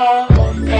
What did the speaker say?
love.